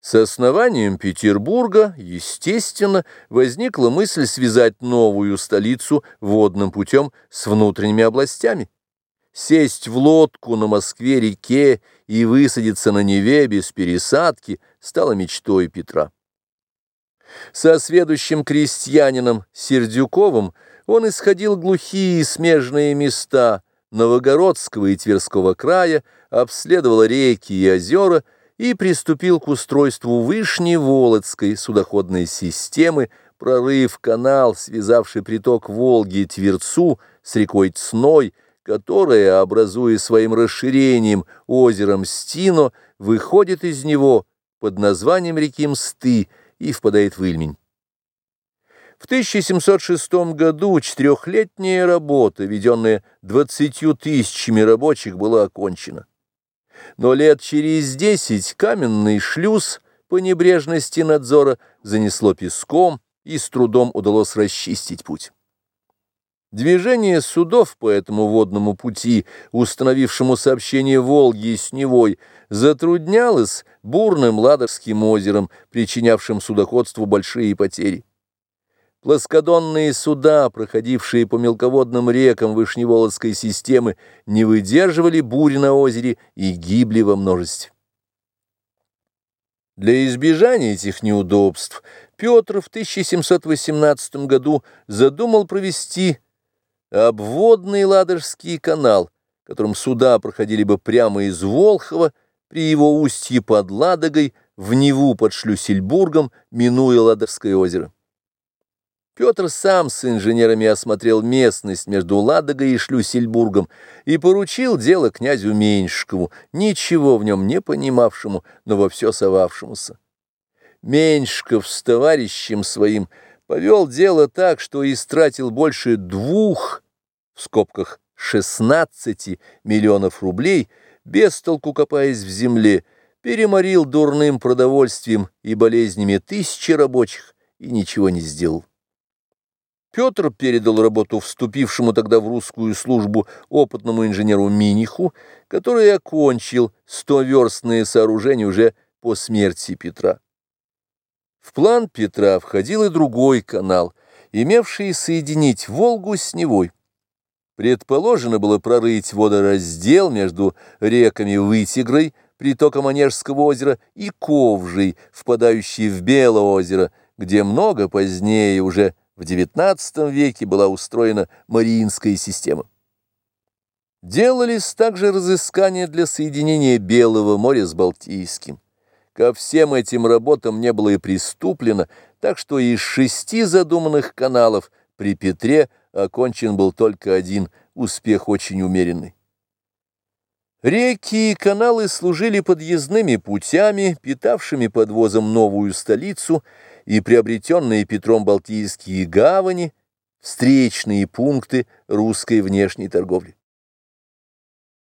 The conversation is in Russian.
С основанием Петербурга, естественно, возникла мысль связать новую столицу водным путем с внутренними областями. Сесть в лодку на Москве-реке и высадиться на Неве без пересадки стало мечтой Петра. Со сведущим крестьянином Сердюковым он исходил глухие смежные места Новогородского и Тверского края, обследовал реки и озера, и приступил к устройству Вышневолодской судоходной системы, прорыв канал, связавший приток Волги Тверцу с рекой Цной, которая, образуя своим расширением озером Стино, выходит из него под названием реки Мсты и впадает в Ильмень. В 1706 году четырехлетняя работа, веденная двадцатью тысячами рабочих, была окончена но лет через десять каменный шлюз по небрежности надзора занесло песком, и с трудом удалось расчистить путь. Движение судов по этому водному пути, установившему сообщение Волги с Невой, затруднялось бурным Ладожским озером, причинявшим судоходству большие потери. Плоскодонные суда, проходившие по мелководным рекам Вышневолодской системы, не выдерживали бури на озере и гибли во множестве. Для избежания этих неудобств Петр в 1718 году задумал провести обводный Ладожский канал, которым суда проходили бы прямо из Волхова при его устье под Ладогой в Неву под Шлюссельбургом, минуя Ладожское озеро. Петр сам с инженерами осмотрел местность между Ладогой и Шлюссельбургом и поручил дело князю Меньшкову, ничего в нем не понимавшему, но во все совавшемуся. Меньшков с товарищем своим повел дело так, что истратил больше двух, в скобках, 16 миллионов рублей, без толку копаясь в земле, переморил дурным продовольствием и болезнями тысячи рабочих и ничего не сделал. Петр передал работу вступившему тогда в русскую службу опытному инженеру Миниху, который окончил стоверстные сооружения уже по смерти Петра. В план Петра входил и другой канал, имевший соединить Волгу с Невой. Предположено было прорыть водораздел между реками Вытигрой, притоком Онежского озера, и Ковжей, впадающей в Белое озеро, где много позднее уже в XIX веке была устроена Мариинская система. Делались также разыскания для соединения Белого моря с Балтийским. Ко всем этим работам не было и приступлено, так что из шести задуманных каналов при Петре окончен был только один, успех очень умеренный. Реки и каналы служили подъездными путями, питавшими подвозом новую столицу и приобретенные Петром Балтийские гавани, встречные пункты русской внешней торговли.